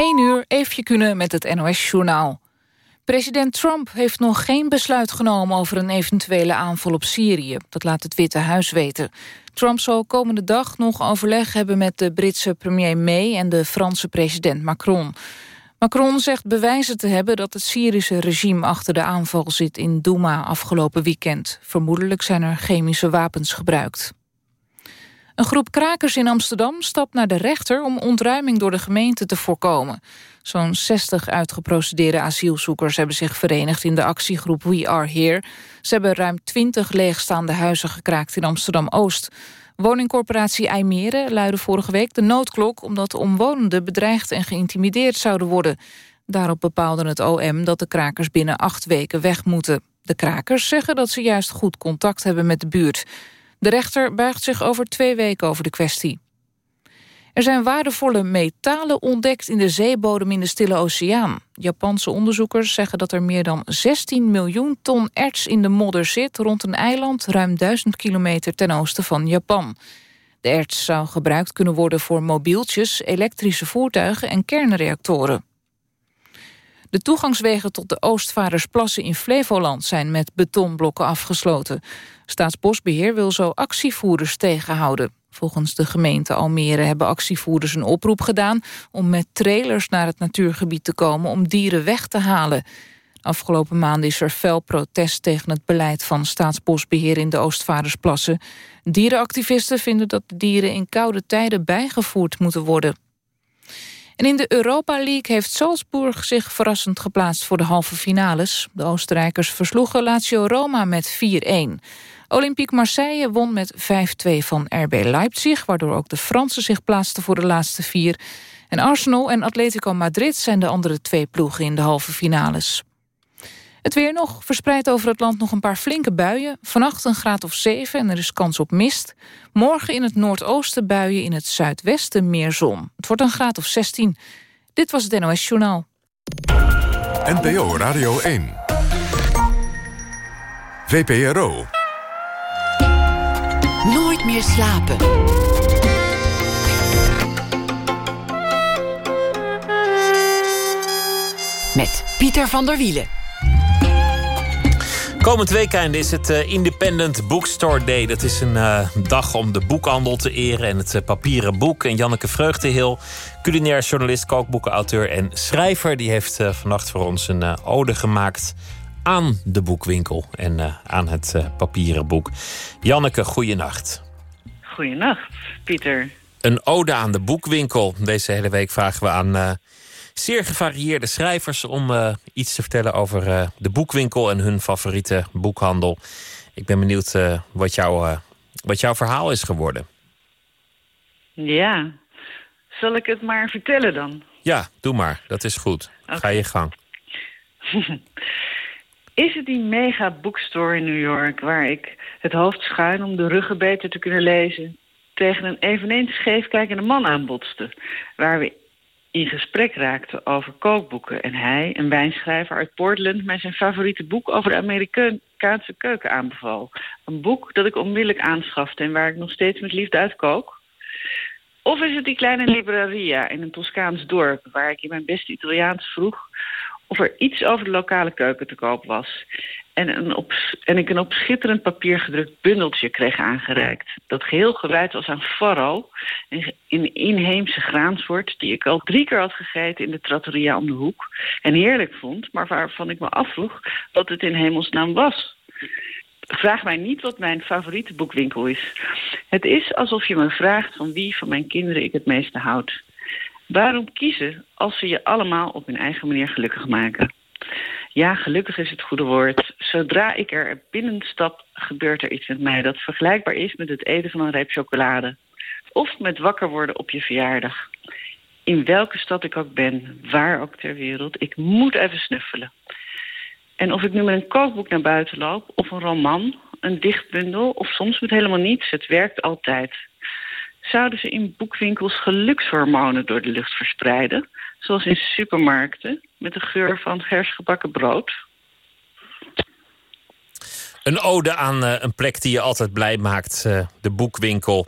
1 uur, even kunnen met het NOS-journaal. President Trump heeft nog geen besluit genomen over een eventuele aanval op Syrië. Dat laat het Witte Huis weten. Trump zal komende dag nog overleg hebben met de Britse premier May... en de Franse president Macron. Macron zegt bewijzen te hebben dat het Syrische regime achter de aanval zit in Douma afgelopen weekend. Vermoedelijk zijn er chemische wapens gebruikt. Een groep krakers in Amsterdam stapt naar de rechter... om ontruiming door de gemeente te voorkomen. Zo'n 60 uitgeprocedeerde asielzoekers hebben zich verenigd... in de actiegroep We Are Here. Ze hebben ruim 20 leegstaande huizen gekraakt in Amsterdam-Oost. Woningcorporatie IJmeren luidde vorige week de noodklok... omdat omwonenden bedreigd en geïntimideerd zouden worden. Daarop bepaalde het OM dat de krakers binnen acht weken weg moeten. De krakers zeggen dat ze juist goed contact hebben met de buurt... De rechter buigt zich over twee weken over de kwestie. Er zijn waardevolle metalen ontdekt in de zeebodem in de Stille Oceaan. Japanse onderzoekers zeggen dat er meer dan 16 miljoen ton erts in de modder zit... rond een eiland ruim 1000 kilometer ten oosten van Japan. De erts zou gebruikt kunnen worden voor mobieltjes, elektrische voertuigen en kernreactoren. De toegangswegen tot de Oostvaardersplassen in Flevoland zijn met betonblokken afgesloten. Staatsbosbeheer wil zo actievoerders tegenhouden. Volgens de gemeente Almere hebben actievoerders een oproep gedaan... om met trailers naar het natuurgebied te komen om dieren weg te halen. Afgelopen maanden is er fel protest tegen het beleid van staatsbosbeheer in de Oostvaardersplassen. Dierenactivisten vinden dat de dieren in koude tijden bijgevoerd moeten worden. En in de Europa League heeft Salzburg zich verrassend geplaatst voor de halve finales. De Oostenrijkers versloegen Lazio Roma met 4-1. Olympique Marseille won met 5-2 van RB Leipzig... waardoor ook de Fransen zich plaatsten voor de laatste vier. En Arsenal en Atletico Madrid zijn de andere twee ploegen in de halve finales. Het weer nog, verspreid over het land nog een paar flinke buien. Vannacht een graad of 7 en er is kans op mist. Morgen in het noordoosten buien, in het zuidwesten meer zon. Het wordt een graad of 16. Dit was het NOS Journaal. NPO Radio 1. VPRO. Slapen. Met Pieter van der Wielen. Komend weekend is het uh, Independent Bookstore Day. Dat is een uh, dag om de boekhandel te eren en het uh, papieren boek. En Janneke Vreugdehil, culinair journalist, kookboekenauteur en schrijver... die heeft vannacht voor ons een ode gemaakt aan de boekwinkel en aan het papieren boek. Janneke, goeienacht. Goeienacht, Pieter. Een ode aan de boekwinkel. Deze hele week vragen we aan zeer gevarieerde schrijvers om uh, iets te vertellen over uh, de boekwinkel en hun favoriete boekhandel. Ik ben benieuwd wat, jou, wat jouw verhaal is geworden. Ja, zal ik het maar vertellen dan? Ja, doe maar. Dat is goed. Okay. Ga je gang. is het die mega bookstore in New York... waar ik het hoofd schuin om de ruggen beter te kunnen lezen... tegen een eveneens scheefkijkende man aanbotste... waar we in gesprek raakte over kookboeken. En hij, een wijnschrijver uit Portland, mij zijn favoriete boek over de Amerikaanse keuken aanbeval. Een boek dat ik onmiddellijk aanschafte en waar ik nog steeds met liefde uit kook. Of is het die kleine libraria in een Toscaans dorp... waar ik in mijn beste Italiaans vroeg of er iets over de lokale keuken te koop was en, een en ik een op schitterend papier gedrukt bundeltje kreeg aangereikt. Dat geheel gewijd was aan faro, een inheemse graansoort... die ik al drie keer had gegeten in de trattoria om de hoek... en heerlijk vond, maar waarvan ik me afvroeg wat het in hemelsnaam was. Vraag mij niet wat mijn favoriete boekwinkel is. Het is alsof je me vraagt van wie van mijn kinderen ik het meeste houd. Waarom kiezen als ze je allemaal op hun eigen manier gelukkig maken? Ja, gelukkig is het goede woord. Zodra ik er binnenstap, gebeurt er iets met mij... dat vergelijkbaar is met het eten van een reep chocolade. Of met wakker worden op je verjaardag. In welke stad ik ook ben, waar ook ter wereld, ik moet even snuffelen. En of ik nu met een kookboek naar buiten loop, of een roman, een dichtbundel... of soms met helemaal niets, het werkt altijd. Zouden ze in boekwinkels gelukshormonen door de lucht verspreiden... zoals in supermarkten met de geur van vers gebakken brood. Een ode aan uh, een plek die je altijd blij maakt, uh, de boekwinkel.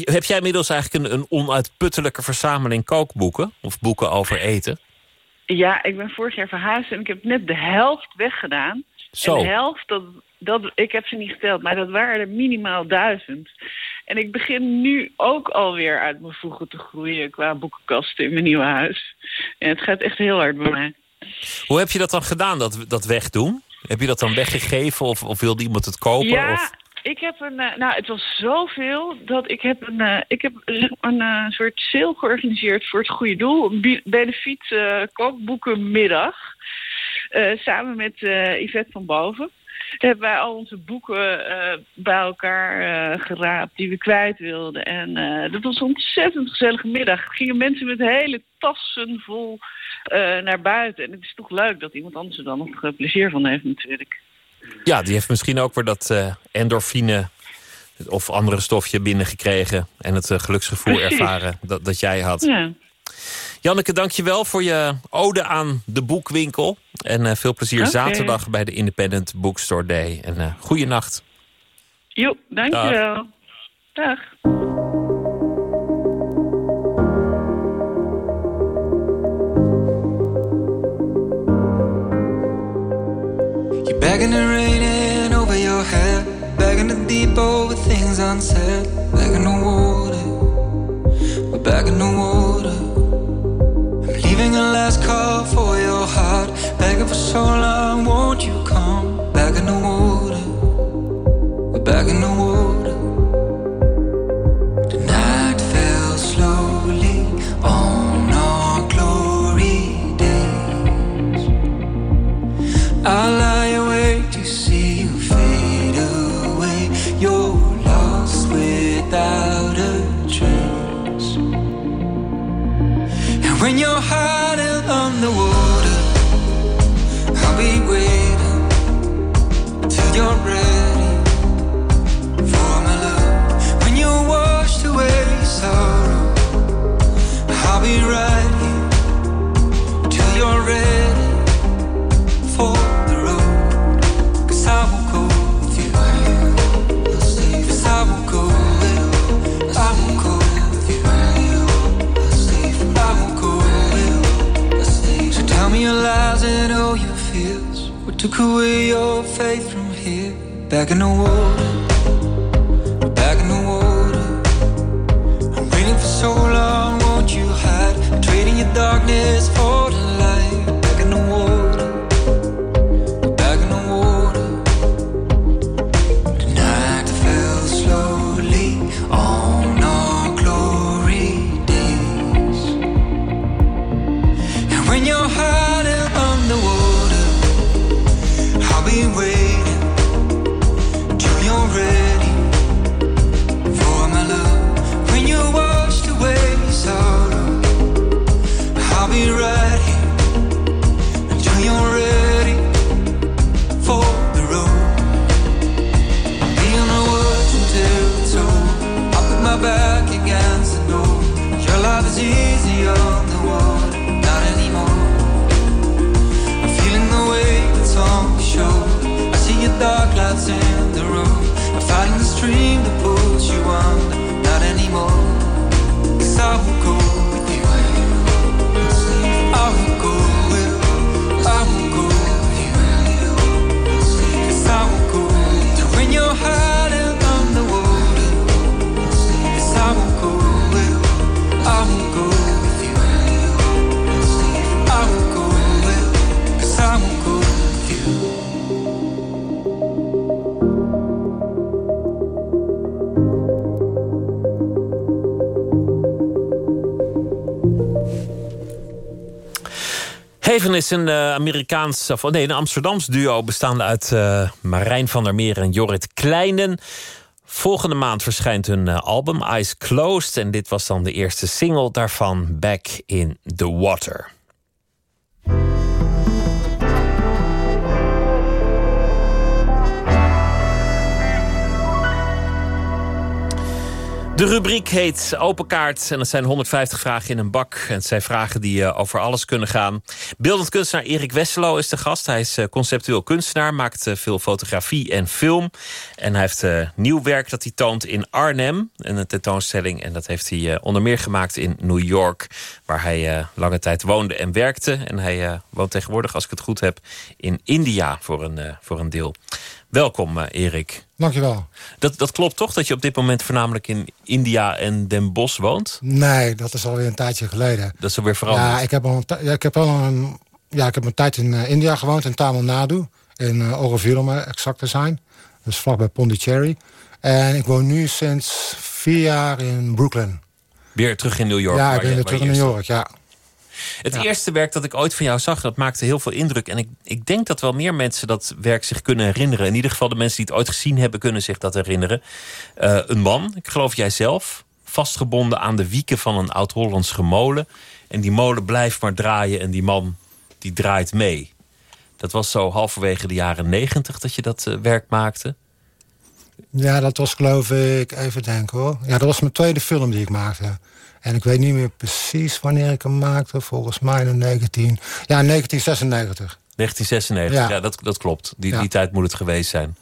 Heb jij inmiddels eigenlijk een, een onuitputtelijke verzameling kookboeken? Of boeken over eten? Ja, ik ben vorig jaar verhuisd en ik heb net de helft weggedaan. Zo. En de helft, dat, dat, ik heb ze niet geteld, maar dat waren er minimaal duizend. En ik begin nu ook alweer uit mijn voegen te groeien qua boekenkasten in mijn nieuwe huis. En het gaat echt heel hard bij mij. Hoe heb je dat dan gedaan, dat, dat wegdoen? Heb je dat dan weggegeven of, of wilde iemand het kopen? Ja, of? ik heb een... eh, nou, het was zoveel dat ik heb een, eh, ik heb een eh, soort sale georganiseerd voor het goede doel. Een benefiet kookboekenmiddag. Samen met Yvette van Boven. Hebben wij al onze boeken eh, bij elkaar eh, geraapt die we kwijt wilden. En eh, dat was een ontzettend gezellige middag. Er gingen mensen met hele tassen vol naar buiten. En het is toch leuk dat iemand anders er dan nog plezier van heeft natuurlijk. Ja, die heeft misschien ook weer dat endorfine of andere stofje binnengekregen... en het geluksgevoel ervaren dat, dat jij had. Ja. Janneke, dank je wel voor je ode aan de boekwinkel. En eh, veel plezier zaterdag bij de Independent Bookstore Day. En eh goeie nacht. Jo, dankjewel. Dag. You're begging and raining over your head, begging to deep over things unsaid, begging the water, we're begging the water. A last call for your heart, begging for so long, won't you come? Begging the water, me your lies and all your fears. What took away your faith from here? Back in the water. Back in the water. I'm waiting for so long, won't you hide? Trading your darkness for the light. Haven is een eh, Amerikaans, of nee, een Amsterdams duo bestaande uit eh, Marijn van der Meer en Jorrit Kleinen. Volgende maand verschijnt hun eh, album Eyes Closed en dit was dan de eerste single daarvan, Back in the Water. De rubriek heet Open Kaart en het zijn 150 vragen in een bak. En het zijn vragen die uh, over alles kunnen gaan. Beeldend kunstenaar Erik Wesselo is de gast. Hij is uh, conceptueel kunstenaar, maakt uh, veel fotografie en film. En hij heeft nieuw werk dat hij toont in Arnhem. Een tentoonstelling en dat heeft hij onder meer gemaakt in New York. Waar hij lange tijd woonde en werkte. En hij woont tegenwoordig, als ik het goed heb, in India voor een, voor een deel. Welkom, Erik. Dankjewel. Dat, dat klopt toch, dat je op dit moment voornamelijk in India en Den Bosch woont? Nee, dat is alweer een tijdje geleden. Dat is alweer veranderd? Ja, ik heb al een, ja, ik heb al een, ja, ik heb een tijd in uh, India gewoond, in Tamil Nadu. In uh, Auroville, om exact te zijn. Dus vlakbij Pondicherry. En ik woon nu sinds vier jaar in Brooklyn. Weer terug in New York? Ja, ik ben weer terug in New York, ja. Het ja. eerste werk dat ik ooit van jou zag, dat maakte heel veel indruk. En ik, ik denk dat wel meer mensen dat werk zich kunnen herinneren. In ieder geval de mensen die het ooit gezien hebben, kunnen zich dat herinneren. Uh, een man, ik geloof jij zelf, vastgebonden aan de wieken van een oud-Hollands molen. En die molen blijft maar draaien en die man die draait mee. Dat was zo halverwege de jaren negentig dat je dat uh, werk maakte. Ja, dat was geloof ik, even denken hoor. Ja, dat was mijn tweede film die ik maakte. En ik weet niet meer precies wanneer ik hem maakte. Volgens mij in 19... Ja, 1996. 1996, ja, ja dat, dat klopt. Die, ja. die tijd moet het geweest zijn.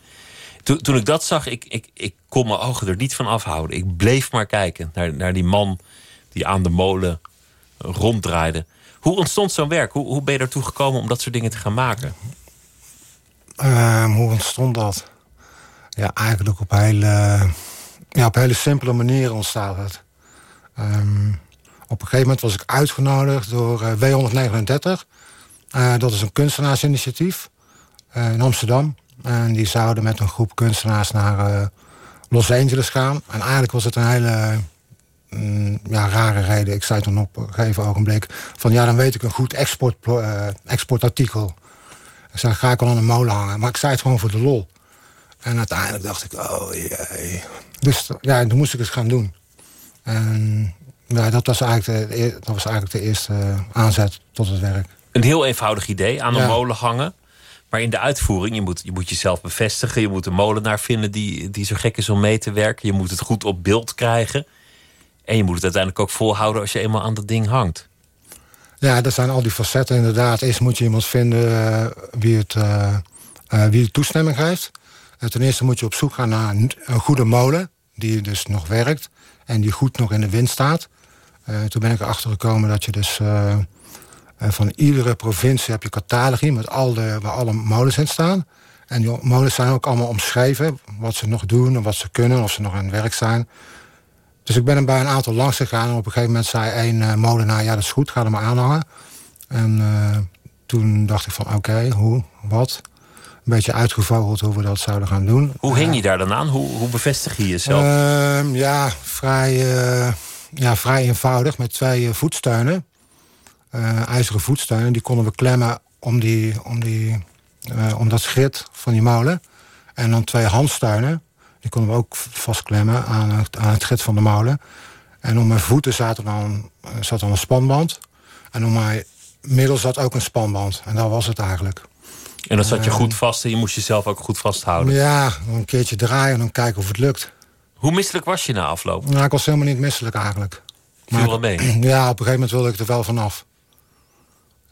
Toen, toen ik dat zag, ik, ik, ik kon mijn ogen er niet van afhouden. Ik bleef maar kijken naar, naar die man die aan de molen ronddraaide. Hoe ontstond zo'n werk? Hoe, hoe ben je ertoe gekomen om dat soort dingen te gaan maken? Um, hoe ontstond dat? Ja, eigenlijk op hele, ja, op hele simpele manier ontstaat het. Um, op een gegeven moment was ik uitgenodigd door uh, W139. Uh, dat is een kunstenaarsinitiatief uh, in Amsterdam. En die zouden met een groep kunstenaars naar Los Angeles gaan. En eigenlijk was het een hele mm, ja, rare reden. Ik zei toen op een gegeven ogenblik van... ja, dan weet ik een goed export, exportartikel. Ik zei, ga ik al aan een molen hangen. Maar ik zei het gewoon voor de lol. En uiteindelijk dacht ik, oh jee. Dus ja, toen moest ik het gaan doen. En ja, dat, was eigenlijk de, dat was eigenlijk de eerste aanzet tot het werk. Een heel eenvoudig idee, aan een ja. molen hangen. Maar in de uitvoering, je moet, je moet jezelf bevestigen. Je moet een molenaar vinden die, die zo gek is om mee te werken. Je moet het goed op beeld krijgen. En je moet het uiteindelijk ook volhouden als je eenmaal aan dat ding hangt. Ja, dat zijn al die facetten inderdaad. Eerst moet je iemand vinden uh, wie, het, uh, uh, wie de toestemming geeft. ten eerste moet je op zoek gaan naar een, een goede molen. Die dus nog werkt en die goed nog in de wind staat. Uh, toen ben ik erachter gekomen dat je dus uh, van iedere provincie heb je catalogie met al de, waar alle molens in staan. En die molens zijn ook allemaal omschreven, wat ze nog doen en wat ze kunnen, of ze nog aan het werk zijn. Dus ik ben er bij een aantal langs gegaan en op een gegeven moment zei één molenaar, ja dat is goed, ga er maar aanhangen. En toen dacht ik van oké, hoe, wat? Een beetje uitgevogeld hoe we dat zouden gaan doen. Hoe hing je daar dan aan? Hoe, hoe bevestig je jezelf? Uh, ja, vrij, uh, ja, vrij eenvoudig met twee uh, voetsteunen. ijzeren voetsteunen. Die konden we klemmen om, die, om, die, om dat schrit van die molen. En dan twee handsteunen. Die konden we ook vastklemmen aan het, aan het schrit van de molen. En om mijn voeten zat dan, zat dan een spanband. En om mijn middel zat ook een spanband. En dat was het eigenlijk. En dan zat je goed vast en je moest jezelf ook goed vasthouden. Ja, een keertje draaien en dan kijken of het lukt. Hoe misselijk was je na afloop? Nou, ik was helemaal niet misselijk eigenlijk. Viel wel mee? Ja, op een gegeven moment wilde ik er wel vanaf.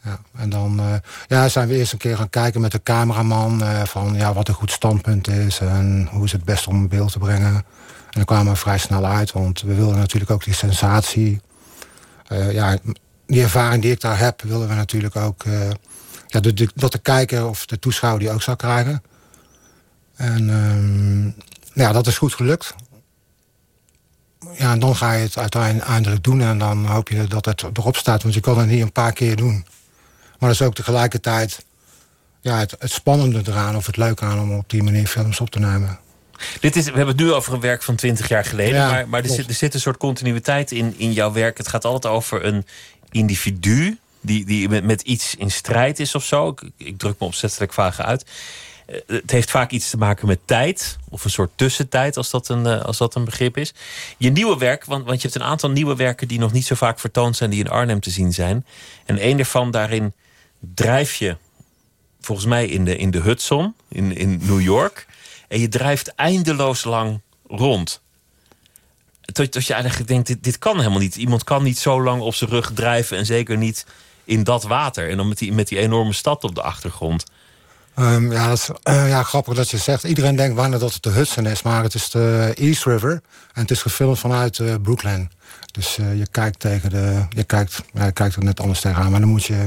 Ja, en dan uh, ja, zijn we eerst een keer gaan kijken met de cameraman... Uh, van ja, wat een goed standpunt is en hoe is het best om een beeld te brengen. En dan kwamen we vrij snel uit, want we wilden natuurlijk ook die sensatie... Uh, ja, die ervaring die ik daar heb, willen we natuurlijk ook ja, de, de, dat de kijker of de toeschouwer die ook zou krijgen. En um, ja, dat is goed gelukt. Ja, en dan ga je het uiteindelijk doen en dan hoop je dat het erop staat. Want je kan het niet een paar keer doen. Maar dat is ook tegelijkertijd ja, het, het spannende eraan of het leuke aan om op die manier films op te nemen. Dit is, we hebben het nu over een werk van 20 jaar geleden. Ja, maar maar er, zit, er zit een soort continuïteit in, in jouw werk. Het gaat altijd over een individu die, die met, met iets in strijd is of zo. Ik, ik druk me opzettelijk vaag uit. Eh, het heeft vaak iets te maken met tijd. Of een soort tussentijd, als dat een, eh, als dat een begrip is. Je nieuwe werk, want, want je hebt een aantal nieuwe werken... die nog niet zo vaak vertoond zijn, die in Arnhem te zien zijn. En een daarvan, daarin drijf je volgens mij in de, in de Hudson, in, in New York. En je drijft eindeloos lang rond. dat je eigenlijk denkt, dit, dit kan helemaal niet. Iemand kan niet zo lang op zijn rug drijven en zeker niet in dat water. En dan met die, met die enorme stad op de achtergrond. Ehm, eh, ja, grappig dat je zegt. Iedereen denkt bijna dat het de Hudson is, maar het is de East River. En het is gefilmd vanuit uh, Brooklyn. Dus uh, je kijkt tegen de. Je kijkt, ja, kijkt er net anders tegenaan. Maar dan moet je.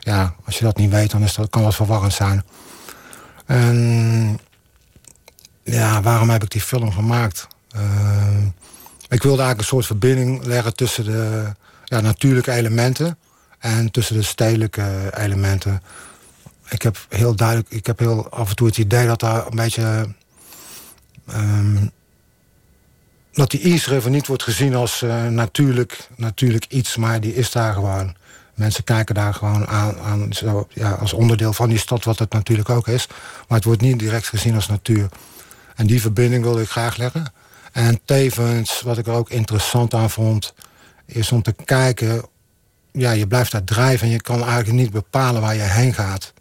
Ja, als je dat niet weet, dan is dat, kan dat verwarrend zijn. En. Ja, waarom heb ik die film gemaakt? Ehm, ik wilde eigenlijk een soort verbinding leggen tussen de ja, natuurlijke elementen en tussen de stedelijke elementen. Ik heb heel duidelijk, ik heb heel af en toe het idee dat daar een beetje. Um, dat die East niet wordt gezien als uh, natuurlijk, natuurlijk iets, maar die is daar gewoon. Mensen kijken daar gewoon aan, aan zo, ja, als onderdeel van die stad, wat het natuurlijk ook is. Maar het wordt niet direct gezien als natuur. En die verbinding wilde ik graag leggen. En tevens, wat ik er ook interessant aan vond, is om te kijken. Ja, je blijft daar drijven en je kan eigenlijk niet bepalen waar je heen gaat.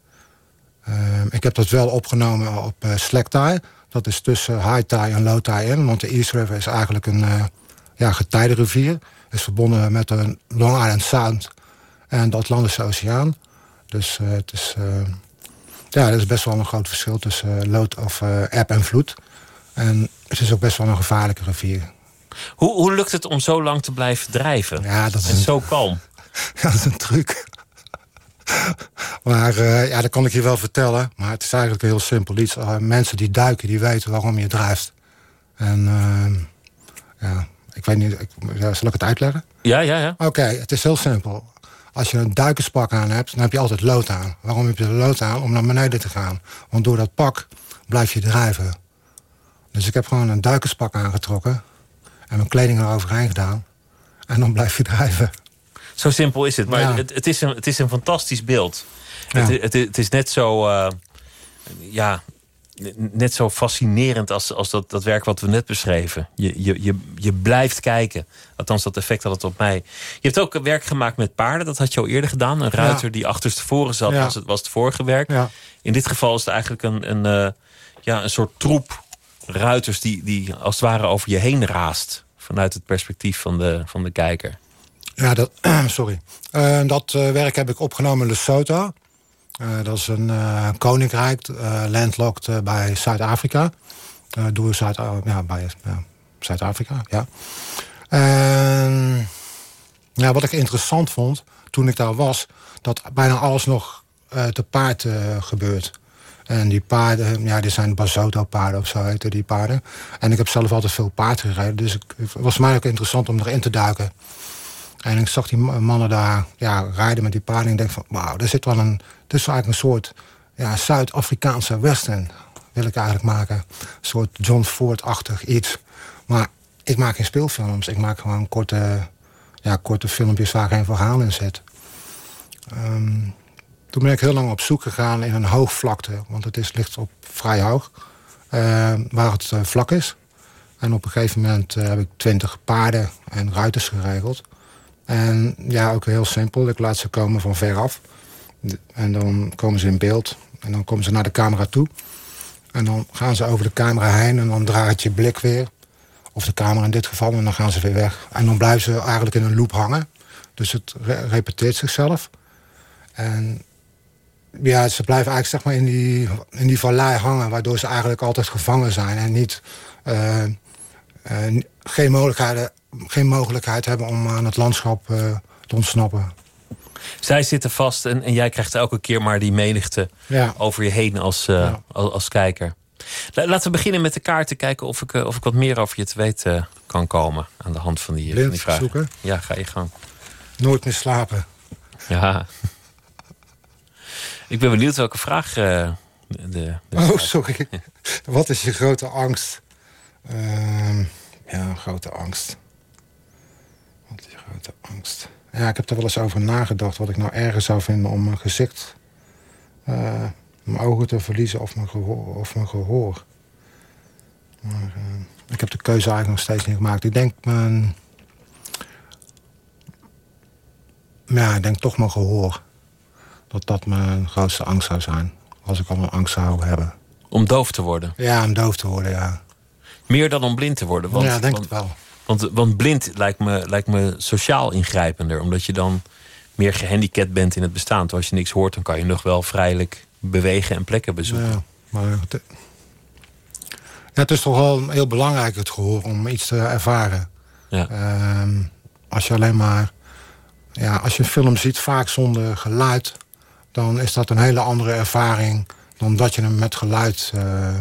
Uh, ik heb dat wel opgenomen op uh, slack tie. Dat is tussen high tide en low tide in. Want de East River is eigenlijk een uh, ja, getijdenrivier. Is verbonden met de Long Island Sound en de Atlantische Oceaan. Dus het is, ja, er is best wel een groot verschil tussen lood of eb en vloed. En het is ook best wel een gevaarlijke rivier. Hoe, hoe lukt het om zo lang te blijven drijven? Ja, dat is en zo kalm. ja, dat is een truc. maar uh, ja, dat kan ik je wel vertellen. Maar het is eigenlijk heel simpel iets. Uh, mensen die duiken, die weten waarom je drijft. En uh, ja, ik weet niet, ik, zal ik het uitleggen? Ja, ja, ja. Oké, okay, het is heel simpel. Als je een duikerspak aan hebt, dan heb je altijd lood aan. Waarom heb je de lood aan? Om naar beneden te gaan. Want door dat pak blijf je drijven. Dus ik heb gewoon een duikerspak aangetrokken. En mijn kleding eroverheen gedaan. En dan blijf je drijven. Zo simpel is het. Maar ja. het, het, is een, het is een fantastisch beeld. Ja. Het, het, het, is net zo... Uh, ja, net zo fascinerend als, als dat, dat werk wat we net beschreven. Je, je, je, je blijft kijken. Althans, dat effect had het op mij. Je hebt ook werk gemaakt met paarden. Dat had je al eerder gedaan. Een ruiter ja. die achterstevoren zat, was, het, was het vorige werk. In dit geval is het eigenlijk een, een, uh, ja, een soort troep ruiters die, die als het ware over je heen raast. Vanuit het perspectief van de, van de kijker. Ja, dat, sorry. Uh, dat uh, werk heb ik opgenomen in Lesotho. Uh, dat is een koninkrijk, landlocked bij Zuid-Afrika. door Zuid ja, bij Zuid-Afrika, ja. Ja, wat ik interessant vond toen ik daar was... dat bijna alles nog te paard gebeurt. En die paarden, ja, die zijn Basoto-paarden of zo heten die paarden. En ik heb zelf altijd veel paard gereden. Dus het was mij ook interessant om erin te duiken. En ik zag die mannen daar ja, rijden met die paarden. En ik denk van, wauw, er zit wel een... Het is eigenlijk een soort ja, Zuid-Afrikaanse western. Wil ik eigenlijk maken. Een soort John Ford-achtig iets. Maar ik maak geen speelfilms. Ik maak gewoon korte, ja, korte filmpjes waar geen verhaal in zit. Um, toen ben ik heel lang op zoek gegaan in een hoogvlakte. Want het is, ligt op vrij hoog. Uh, waar het uh, vlak is. En op een gegeven moment uh, heb ik twintig paarden en ruiters geregeld. En ja, ook heel simpel. Ik laat ze komen van veraf. En dan komen ze in beeld. En dan komen ze naar de camera toe. En dan gaan ze over de camera heen. En dan draait je blik weer. Of de camera in dit geval. En dan gaan ze weer weg. En dan blijven ze eigenlijk in een loop hangen. Dus het re repeteert zichzelf. En ja, ze blijven eigenlijk zeg maar, in, die, in die vallei hangen... waardoor ze eigenlijk altijd gevangen zijn... en niet, uh, uh, geen, mogelijkheid, geen mogelijkheid hebben om aan het landschap uh, te ontsnappen. Zij zitten vast en, en, jij krijgt elke keer maar die menigte ja. over je heen als, ja. als, als, kijker. Laten we beginnen met de kaarten, kijken of ik, of ik wat meer over je te weten kan komen... aan de hand van die, Blind van die vragen. Zoeken. Ja, ga je gang. Nooit meer slapen. Ja. Ik ben benieuwd welke vraag. Uh, de, de oh, sorry. Wat is je grote angst? Uh, ja, grote angst. Wat is grote angst? Ja, ik heb er wel eens over nagedacht wat ik nou erger zou vinden om mijn gezicht, uh, mijn ogen te verliezen of mijn gehoor. Of mijn gehoor. Maar uh, ik heb de keuze eigenlijk nog steeds niet gemaakt. Ik denk mijn. Ja, ik denk toch mijn gehoor dat dat mijn grootste angst zou zijn. Als ik al een angst zou hebben. Om doof te worden? Ja, om doof te worden, ja. Meer dan om blind te worden? Want, ja, denk want, het wel. Want, want blind lijkt me, lijkt me sociaal ingrijpender. Omdat je dan meer gehandicapt bent in het bestaan. Terwijl als je niks hoort, dan kan je nog wel vrijelijk bewegen en plekken bezoeken. Ja, maar het, ja, het is toch wel heel belangrijk, het gehoor, om iets te ervaren. Ja. Ehm, als je alleen maar... Ja, als je een film ziet, vaak zonder geluid... dan is dat een hele andere ervaring... dan dat je hem met geluid... eh,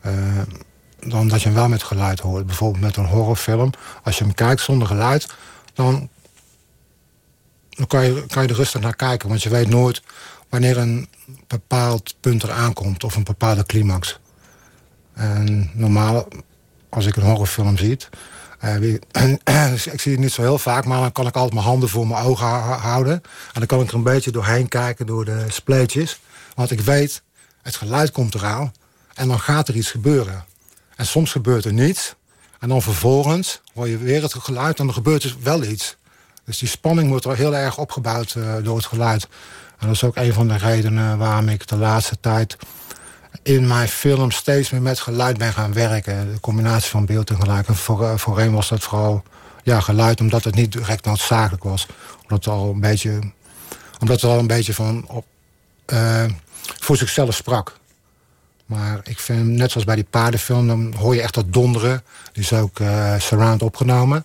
eh, dan dat je hem wel met geluid hoort. Bijvoorbeeld met een horrorfilm. Als je hem kijkt zonder geluid... dan, dan kan, je, kan je er rustig naar kijken. Want je weet nooit wanneer een bepaald punt er aankomt... of een bepaalde climax. En normaal, als ik een horrorfilm zie... eh, ik zie het niet zo heel vaak, maar dan kan ik altijd mijn handen voor mijn ogen hou- houden. En dan kan ik er een beetje doorheen kijken door de spleetjes. Want ik weet, het geluid komt eraan en dan gaat er iets gebeuren. En soms gebeurt er niets. En dan vervolgens hoor je weer het geluid en dan gebeurt er wel iets. Dus die spanning wordt er heel erg opgebouwd eh, door het geluid. En dat is ook een van de redenen waarom ik de laatste tijd in mijn film steeds meer met geluid ben gaan werken. De combinatie van beeld en geluid. En voor, eh, voorheen was dat vooral ja, geluid, omdat het niet direct noodzakelijk was. Omdat het al een beetje, omdat het al een beetje van op, eh, voor zichzelf sprak. Maar ik vind, net zoals bij die paardenfilm, dan hoor je echt dat donderen. Die is ook eh, surround opgenomen.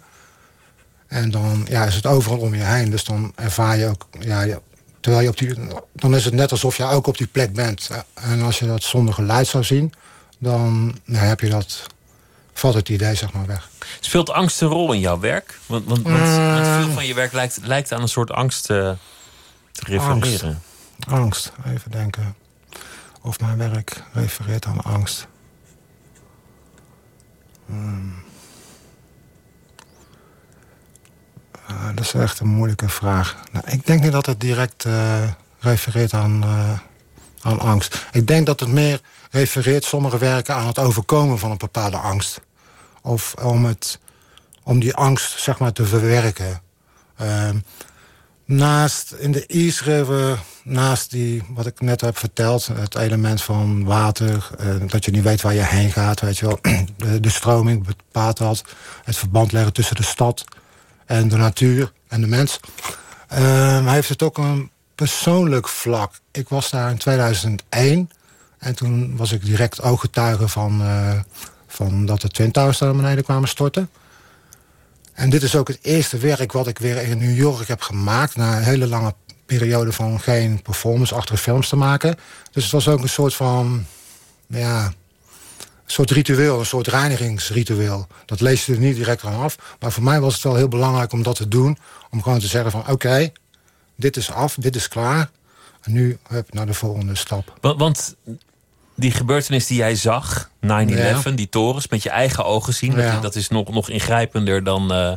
En dan ja, is het overal om je heen. Dus dan ervaar je ook... Ja, terwijl je op die, dan is het net alsof je ook op die plek bent. En als je dat zonder geluid zou zien... dan nou, heb je dat, valt het idee zeg maar weg. Speelt angst een rol in jouw werk? Want, want, want, Eh. want veel van je werk lijkt, lijkt aan een soort angst eh, te refereren. Angst, even denken. Of mijn werk refereert aan angst. Hmm. Ah, dat is echt een moeilijke vraag. Nou, ik denk niet dat het direct eh, refereert aan, eh, aan angst. Ik denk dat het meer refereert, sommige werken, aan het overkomen van een bepaalde angst. Of om, het, om die angst zeg maar, te verwerken. Naast in de East River, naast die, wat ik net heb verteld, het element van water, eh, dat je niet weet waar je heen gaat, weet je wel, de, de stroming bepaalt dat, het verband leggen tussen de stad en de natuur en de mens. Ehm, heeft het ook een persoonlijk vlak. Ik was daar in 2001 en toen was ik direct ooggetuige van, eh, van dat de Twin Towers naar beneden kwamen storten. En dit is ook het eerste werk wat ik weer in New York heb gemaakt... na een hele lange periode van geen performance-achtige films te maken. Dus het was ook een soort van... ja, een soort ritueel, een soort reinigingsritueel. Dat lees je er niet direct aan af. Maar voor mij was het wel heel belangrijk om dat te doen. Om gewoon te zeggen van oké, dit is af, dit is klaar. En nu heb naar de volgende stap. Want die gebeurtenis die jij zag, 9-11, die torens, met je eigen ogen zien, dat, Ja. dat is nog, nog ingrijpender dan, eh,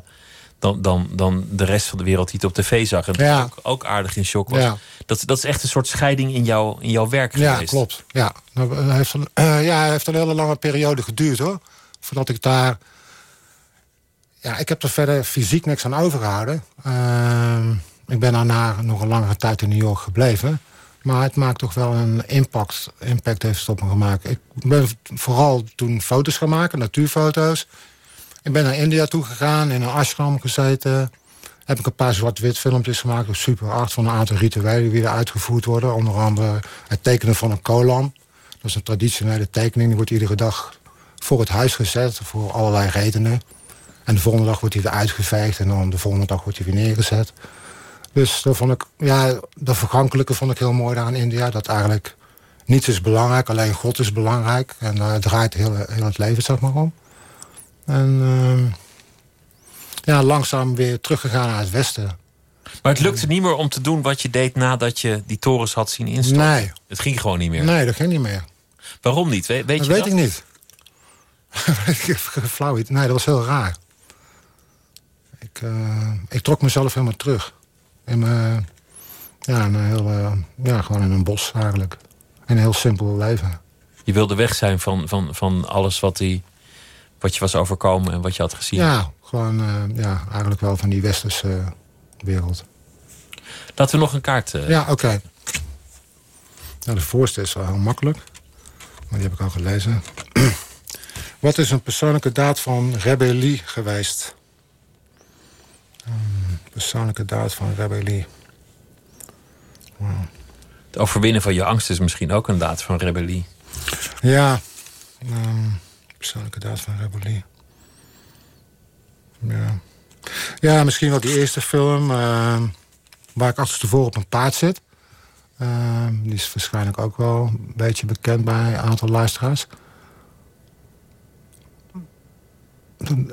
dan, dan, dan de rest van de wereld die het op tv zag. En dat Ja. ook, ook aardig in shock was. Ja. Dat, dat is echt een soort scheiding in, jou, in jouw werk Ja, geweest. klopt. Ja, Nou, hij heeft een, eh, ja, hij heeft een hele lange periode geduurd hoor. Voordat ik daar. Ja, ik heb er verder fysiek niks aan overgehouden. Ehm, ik ben daarna nog een langere tijd in New York gebleven. Maar het maakt toch wel een impact. Impact heeft het op me gemaakt. Ik ben vooral toen foto's gaan maken, natuurfoto's. Ik ben naar India toe gegaan, in een ashram gezeten. Heb ik een paar zwart-wit filmpjes gemaakt Super 8 van een aantal rituelen die er uitgevoerd worden. Onder andere het tekenen van een kolam. Dat is een traditionele tekening. Die wordt iedere dag voor het huis gezet voor allerlei redenen. En de volgende dag wordt hij weer uitgeveegd en dan de volgende dag wordt hij weer neergezet. Dus dat vond ik, ja, dat vergankelijke vond ik heel mooi daar in India. Dat eigenlijk niets is belangrijk, alleen God is belangrijk. En daar draait heel, heel het leven zeg maar om. En ehm, ja, langzaam weer teruggegaan naar het westen. Maar het lukte niet meer om te doen wat je deed nadat je die torens had zien instorten. Nee. Het ging gewoon niet meer. Nee, dat ging niet meer. Waarom niet? We- weet dat je weet dat? ik niet. flauw. Nee, dat was heel raar. Ik, eh, ik trok mezelf helemaal terug. In mijn, ja, een heel, eh, ja, gewoon in een bos eigenlijk. In een heel simpel leven. Je wilde weg zijn van, van, van alles wat, die, wat je was overkomen en wat je had gezien. Ja, gewoon eh, ja, eigenlijk wel van die westerse eh, wereld. Laten we nog een kaart... eh, Ja, oké. Nou, de voorste is wel heel makkelijk. Maar die heb ik al gelezen. Wat is een persoonlijke daad van rebellie geweest? Een persoonlijke daad van rebellie. Het overwinnen van je angst is misschien ook een daad van rebellie. Ja, um, persoonlijke daad van rebellie. Ja. ja, misschien wel die eerste film... Uh, waar ik achterstevoren op een paard zit. Uh, die is waarschijnlijk ook wel een beetje bekend bij een aantal luisteraars.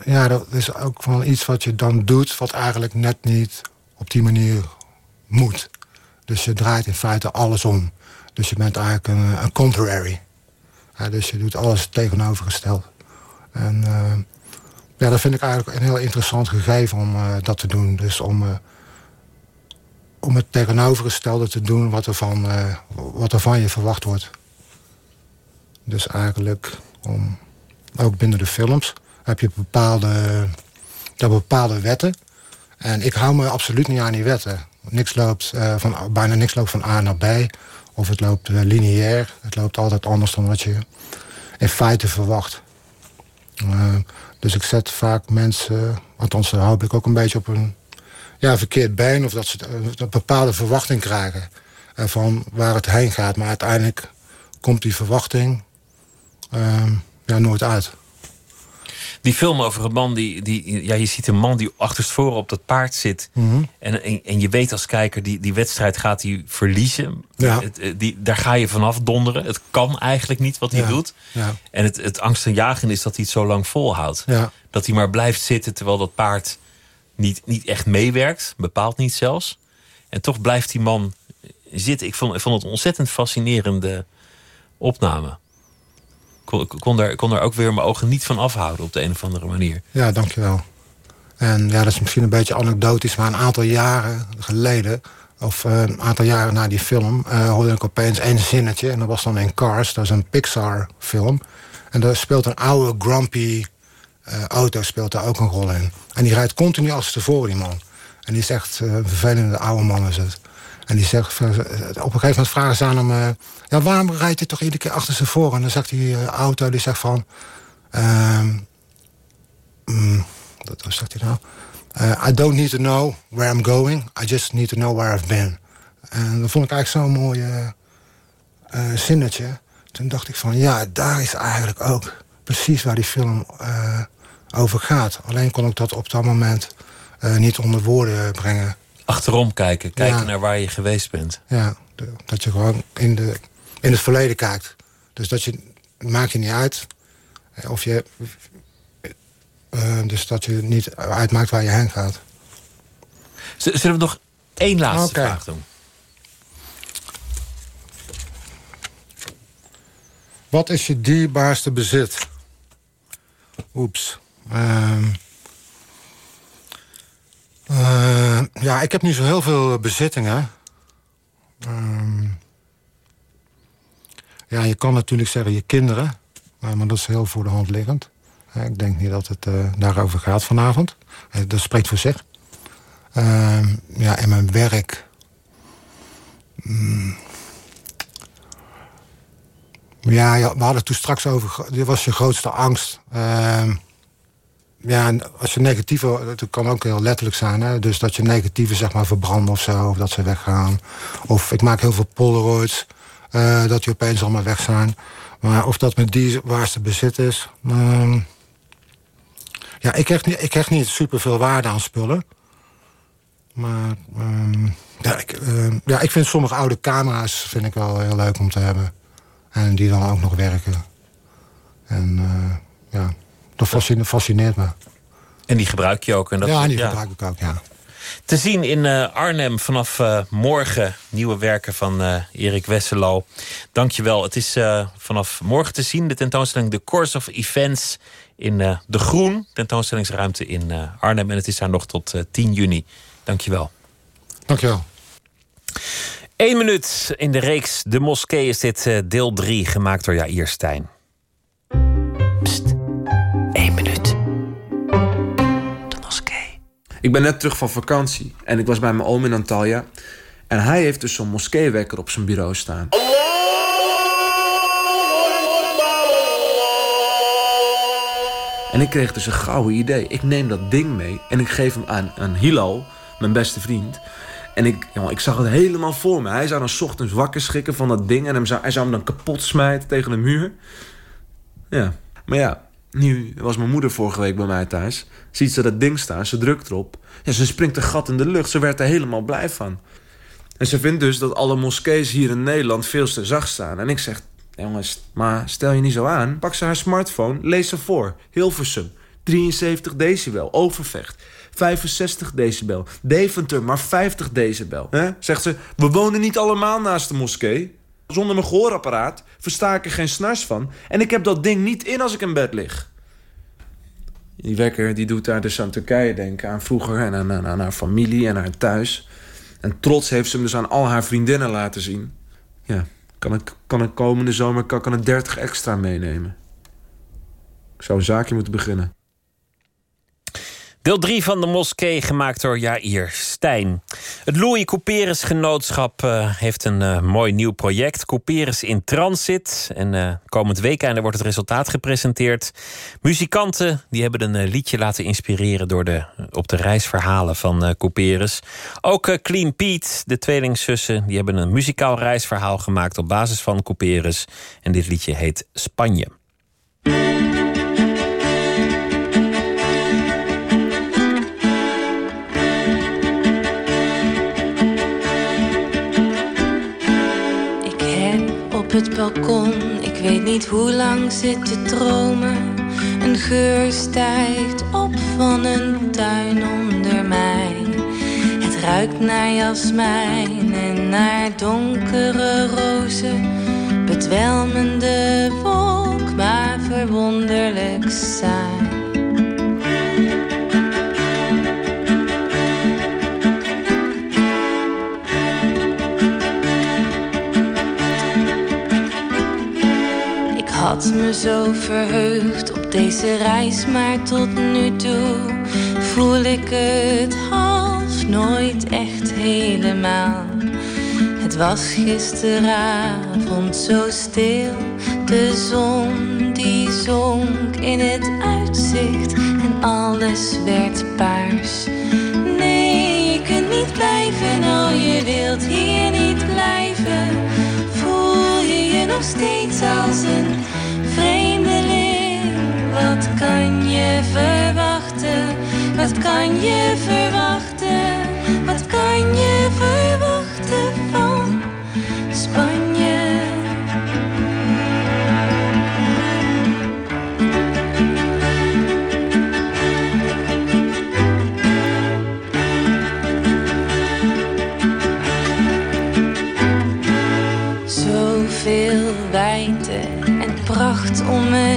Ja, dat is ook wel iets wat je dan doet... wat eigenlijk net niet op die manier moet. Dus je draait in feite alles om. Dus je bent eigenlijk een, een contrary. Ja, dus je doet alles tegenovergesteld. En uh, ja, dat vind ik eigenlijk een heel interessant gegeven om uh, dat te doen. Dus om, uh, om het tegenovergestelde te doen wat er, van, wat er van je verwacht wordt. Dus eigenlijk om, ook binnen de films heb je bepaalde, bepaalde wetten. En ik hou me absoluut niet aan die wetten. Niks loopt, van, bijna niks loopt van A naar B. Of het loopt lineair. Het loopt altijd anders dan wat je in feite verwacht. Uh, dus ik zet vaak mensen, althans daar hoop ik ook een beetje op een ja, verkeerd been... of dat ze een bepaalde verwachting krijgen van waar het heen gaat. Maar uiteindelijk komt die verwachting uh, ja, nooit uit. Die film over een man die, die. Ja, je ziet een man die achterstevoren op dat paard zit. Mm -hmm. en, en, en, je weet als kijker, die, die wedstrijd gaat hij verliezen. Ja. Het, die, daar ga je vanaf donderen. Het kan eigenlijk niet wat hij ja. doet. Ja. En het, het angstaanjagende is dat hij het zo lang volhoudt. Ja. Dat hij maar blijft zitten terwijl dat paard niet, niet echt meewerkt. Bepaalt niet zelfs. En toch blijft die man zitten. Ik vond, ik vond het een ontzettend fascinerende opname kon, kon, daar, kon daar ook weer mijn ogen niet van afhouden op de een of andere manier. Ja, dankjewel. En ja, dat is misschien een beetje anekdotisch, maar een aantal jaren geleden, of uh, een aantal jaren na die film, uh, hoorde ik opeens één zinnetje. En dat was dan in Cars, dat is een Pixar-film. En daar speelt een oude, grumpy uh, auto speelt daar ook een rol in. En die rijdt continu als tevoren, die man. En die is echt een vervelende oude man is het. En die zegt, op een gegeven moment vragen ze aan hem... Ja, waarom rijdt hij toch iedere keer achter ze voor? En dan zegt die uh, auto, die zegt van... Uh, mm, wat zegt hij nou? Uh, I don't need to know where I'm going. I just need to know where I've been. En dat vond ik eigenlijk zo'n mooi uh, zinnetje. Toen dacht ik van, ja, daar is eigenlijk ook precies waar die film over gaat. Alleen kon ik dat op dat moment niet onder woorden brengen achterom kijken. Kijken ja. naar waar je geweest bent. Ja, dat je gewoon in, de, in het verleden kijkt. Dus dat je, maakt je niet uit. Of je, uh, dus dat je niet uitmaakt waar je heen gaat. Zullen we nog één laatste okay. vraag doen? Wat is je dierbaarste bezit? Oeps. Um, uh, ja, ik heb niet zo heel veel bezittingen. Um, ja, je kan natuurlijk zeggen je kinderen. Maar, dat is heel voor de hand liggend. Ik denk niet dat het uh, daarover gaat vanavond. Dat spreekt voor zich. Uh, ja, en mijn werk... Mm. Ja, ja, we hadden het toen straks over... Dit was je grootste angst. Uh, ja, als je negatieve, dat kan ook heel letterlijk zijn. Hè? Dus dat je negatieve zeg maar verbranden of zo, of dat ze weggaan. Of ik maak heel veel polaroids, uh, dat die opeens allemaal weg zijn. Maar of dat met die waarste bezit is... Uh, ja, ik krijg niet, ik krijg niet super veel waarde aan spullen. Maar uh, ja, ik, ja, ik vind sommige oude camera's vind ik wel heel leuk om te hebben. En die dan ook nog werken. En ja... Dat fascineert me. En die gebruik je ook? En dat, ja, die ja. gebruik ik ook, ja. Te zien in uh, Arnhem vanaf uh, morgen nieuwe werken van uh, Erik Wesselo. Dankjewel. Het is vanaf morgen te zien de tentoonstelling The Course of Events in De Groen. Tentoonstellingsruimte in Arnhem. En het is daar nog tot 10 juni. Dankjewel. Dankjewel. Eén minuut in de reeks De Moskee is dit deel 3 gemaakt door Jair Stijn. Ik ben net terug van vakantie en ik was bij mijn oom in Antalya. En hij heeft dus zo'n moskeewekker op zijn bureau staan. En ik kreeg dus een gouden idee. Ik neem dat ding mee en ik geef hem aan, aan Hilo, mijn beste vriend. En ik, jongen, ik zag het helemaal voor me. Hij zou dan ochtends wakker schrikken van dat ding... en hem zou, hij zou hem dan kapot smijten tegen de muur. Ja, maar ja, nu was mijn moeder vorige week bij mij thuis. Ziet ze dat ding staan, ze drukt erop. Ja, ze springt een gat in de lucht. Ze werd er helemaal blij van. En ze vindt dus dat alle moskees hier in Nederland veel te zacht staan. En ik zeg, jongens, maar stel je niet zo aan. Pak ze haar smartphone, lees ze voor. Hilversum, 73 decibel, Overvecht. 65 decibel. Deventer, maar 50 decibel. Zegt ze, we wonen niet allemaal naast de moskee. Zonder mijn gehoorapparaat versta ik er geen snars van. En ik heb dat ding niet in als ik in bed lig. Die wekker die doet daar dus aan Turkije denken. Aan vroeger en aan, haar familie en haar thuis. En trots heeft ze hem dus aan al haar vriendinnen laten zien. Ja, kan ik, kan ik komende zomer kan, ik 30 extra meenemen. Ik zou een zaakje moeten beginnen. Deel 3 van de moskee, gemaakt door Jair Stijn. Het Louis Couperus Genootschap uh, heeft een uh, mooi nieuw project. Couperus in Transit. En uh, komend weekend wordt het resultaat gepresenteerd. Muzikanten die hebben een liedje laten inspireren... Door de, op de reisverhalen van Couperus. Ook Clean Pete, de tweelingzussen... die hebben een muzikaal reisverhaal gemaakt op basis van Couperus. En dit liedje heet Spanje. Het balkon, ik weet niet hoe lang zit te dromen. Een geur stijgt op van een tuin onder mij. Het ruikt naar jasmijn en naar donkere rozen. Bedwelmende wolk, maar verwonderlijk saai. Had me zo verheugd op deze reis, maar tot nu toe voel ik het half nooit echt helemaal. Het was gisteravond zo stil, de zon die zonk in het uitzicht en alles werd paars. Nee, je kunt niet blijven, oh je wilt hier niet blijven. Nog steeds als een vreemdeling, wat kan je verwachten? Wat kan je verwachten? Wat kan je verwachten om me.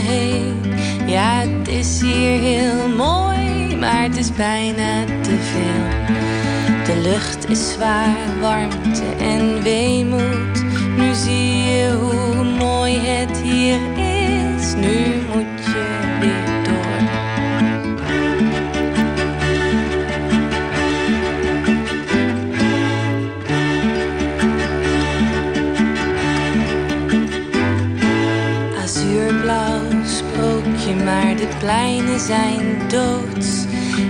Ja, het is hier heel mooi, maar het is bijna te veel. De lucht is zwaar, warmte en weemoed. Nu zie je hoe mooi het hier is. Nu moet de pleinen zijn doods.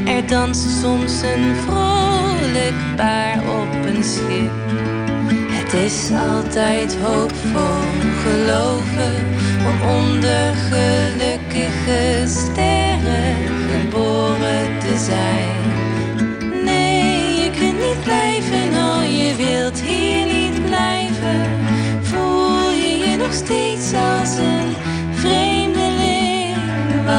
Er danst soms een vrolijk paar op een schip. Het is altijd hoopvol geloven om onder gelukkige sterren geboren te zijn. Nee, je kunt niet blijven, oh je wilt hier niet blijven. Voel je je nog steeds als een?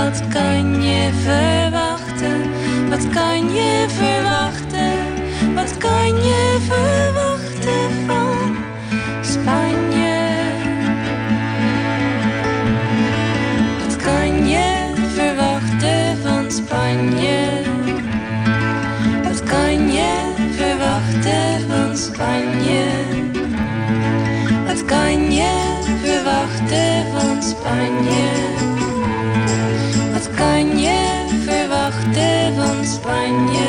Wat kan je verwachten? Wat kan je verwachten? Wat kan je verwachten van Spanje? Wat kan je verwachten van Spanje? Wat kan je verwachten van Spanje? Wat kan je verwachten van Spanje? van Spanje.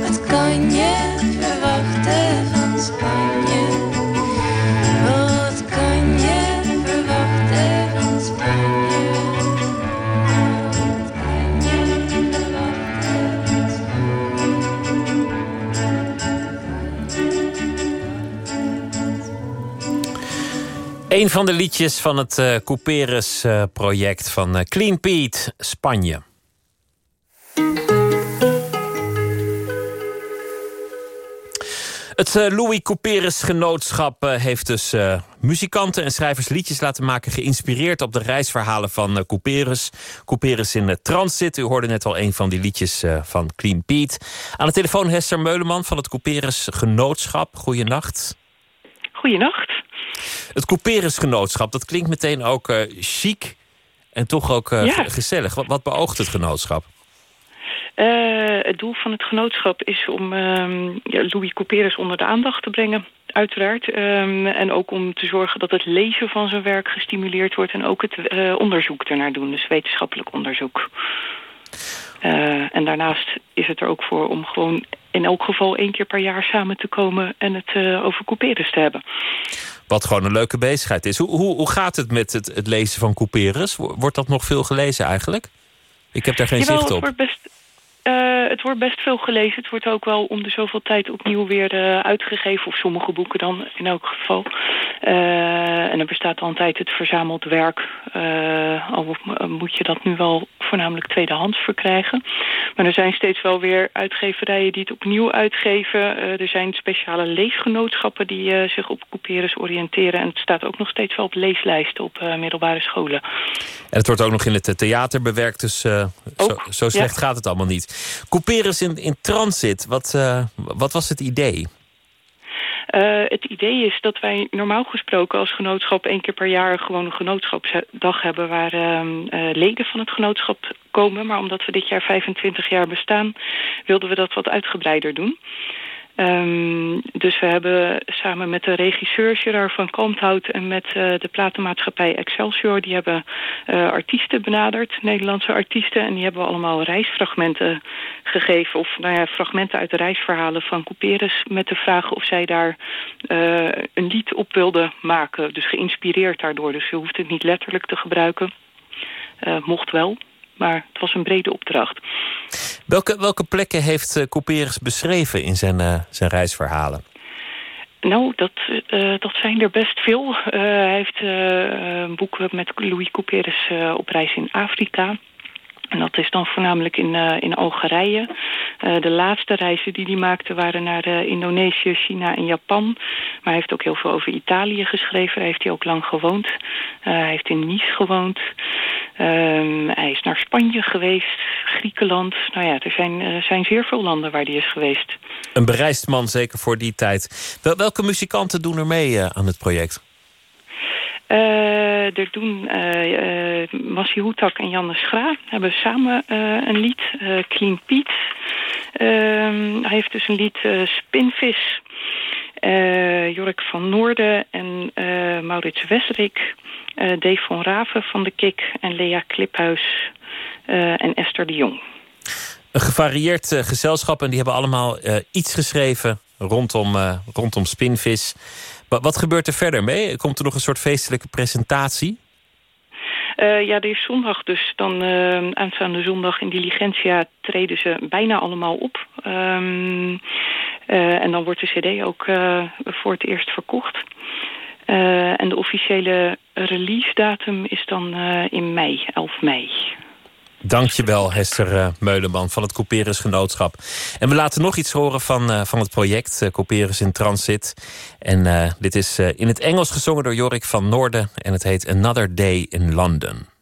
Wat kan je verwachten van Spanje? Wat kan je verwachten van Spanje? Wat je verwachten van Spanje? Een van de liedjes van het eh, Cooperus-project eh, van eh, Clean Pete, Spanje. Het uh, Louis Couperus Genootschap heeft dus muzikanten en schrijvers liedjes laten maken... geïnspireerd op de reisverhalen van uh, Couperus. Couperus in Transit. U hoorde net al een van die liedjes van Clean Pete. Aan de telefoon Hester Meuleman van het Couperus Genootschap. Goeienacht. Goeienacht. Het Couperus-genootschap, dat klinkt meteen ook chic en toch ook ja. gezellig. Wat, wat beoogt het genootschap? Uh, het doel van het genootschap is om um, ja, Louis Couperus onder de aandacht te brengen, uiteraard. Um, en ook om te zorgen dat het lezen van zijn werk gestimuleerd wordt... en ook het uh, onderzoek ernaar doen, dus wetenschappelijk onderzoek. Uh, en daarnaast is het er ook voor om gewoon in elk geval één keer per jaar samen te komen... en het over Couperus te hebben. Wat gewoon een leuke bezigheid is. Hoe, hoe, hoe gaat het met het, het lezen van Couperus? Wordt dat nog veel gelezen eigenlijk? Ik heb daar geen Jawel, zicht op. Het wordt, best, uh, het wordt best veel gelezen. Het wordt ook wel om de zoveel tijd opnieuw weer uh, uitgegeven. Of sommige boeken dan in elk geval. Uh, en er bestaat al een tijd het verzameld werk. al moet je dat nu wel voornamelijk tweedehands verkrijgen. Maar er zijn steeds wel weer uitgeverijen die het opnieuw uitgeven. er zijn speciale leesgenootschappen die zich op couperus oriënteren. En het staat ook nog steeds wel op leeslijsten op middelbare scholen. En het wordt ook nog in het theater bewerkt. Dus zo, zo, slecht ja. gaat het allemaal niet. Couperus in, in transit, wat, uh, wat was het idee? Uh, het idee is dat wij normaal gesproken als genootschap één keer per jaar gewoon een genootschapsdag hebben waar uh, leden van het genootschap komen. Maar omdat we dit jaar 25 jaar bestaan, wilden we dat wat uitgebreider doen. Um, dus we hebben samen met de regisseur Gerard van Kalmthout... en met uh, de platenmaatschappij Excelsior... die hebben uh, artiesten benaderd, Nederlandse artiesten... en die hebben allemaal reisfragmenten gegeven... of nou ja, fragmenten uit de reisverhalen van Couperus... met de vraag of zij daar uh, een lied op wilden maken. Dus geïnspireerd daardoor. Dus je hoeft het niet letterlijk te gebruiken. mocht wel, maar het was een brede opdracht. Welke, welke plekken heeft uh, Couperus beschreven in zijn, uh, zijn reisverhalen? Nou, dat, uh, dat zijn er best veel. hij heeft een boek met Louis Couperus op reis in Afrika. En dat is dan voornamelijk in, uh, in Algerije. Uh, de laatste reizen die hij maakte waren naar uh, Indonesië, China en Japan. Maar hij heeft ook heel veel over Italië geschreven. Daar heeft hij ook lang gewoond. hij heeft in Nice gewoond. Um, hij is naar Spanje geweest, Griekenland. Nou ja, er zijn, zijn zeer veel landen waar hij is geweest. Een bereisd man, zeker voor die tijd. Wel, welke muzikanten doen er mee aan het project? Uh, er doen uh, uh, Hoetak en Janne Schra hebben samen een lied, Clean Piet. hij heeft dus een lied Spinvis. Jorik van Noorden en Maurits Wesrik. Dave van Raven van de Kik en Lea Kliphuis en Esther de Jong. Een gevarieerd gezelschap en die hebben allemaal iets geschreven rondom, rondom Spinvis. Wat gebeurt er verder mee? Komt er nog een soort feestelijke presentatie? Uh, ja, er is zondag dus. Dan uh, aanstaande zondag in Diligentia treden ze bijna allemaal op. Um, uh, en dan wordt de cd ook voor het eerst verkocht. en de officiële release datum is dan in mei, 11 mei. Dankjewel, Hester uh, Meuleman van het Couperus Genootschap. En we laten nog iets horen van, uh, van het project uh, in Transit. En dit is in het Engels gezongen door Jorik van Noorden. En het heet Another Day in London.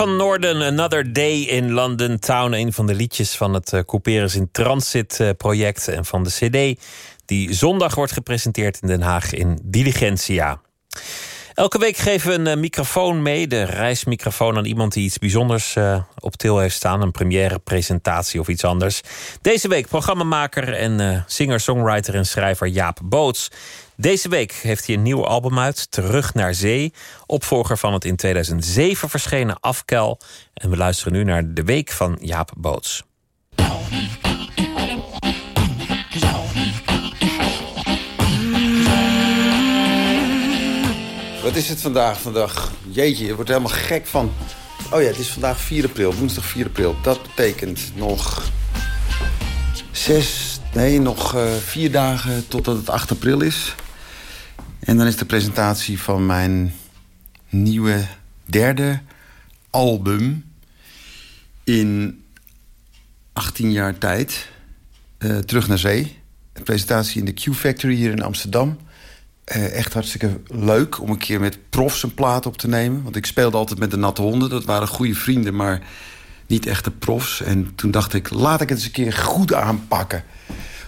Van Noorden, Another Day in London Town. Een van de liedjes van het uh, in Transit eh, project en van de CD. Die zondag wordt gepresenteerd in Den Haag in Diligentia. Elke week geven we een eh, microfoon mee, de reismicrofoon, aan iemand die iets bijzonders eh, op til heeft staan. Een première presentatie of iets anders. Deze week programmamaker en eh, singer, songwriter en schrijver Jaap Boots. Deze week heeft hij een nieuw album uit, Terug naar Zee. Opvolger van het in 2007 verschenen Afkel. En we luisteren nu naar de week van Jaap Boots. Wat is het vandaag? Vandaag, jeetje, je wordt helemaal gek van. Oh ja, het is vandaag 4 april, woensdag 4 april. Dat betekent nog zes, nee, nog eh, vier dagen totdat het 8 april is. En dan is de presentatie van mijn nieuwe derde album in 18 jaar tijd. eh, terug naar zee. Presentatie in de Q Factory hier in Amsterdam. Eh, echt hartstikke leuk om een keer met profs een plaat op te nemen. Want ik speelde altijd met de natte honden. Dat waren goede vrienden, maar niet echte profs. En toen dacht ik, laat ik het eens een keer goed aanpakken.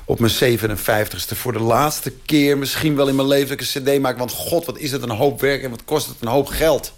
Op mijn 57ste. Voor de laatste keer misschien wel in mijn leven een cd maak. Want god, wat is het een hoop werk en wat kost het een hoop geld.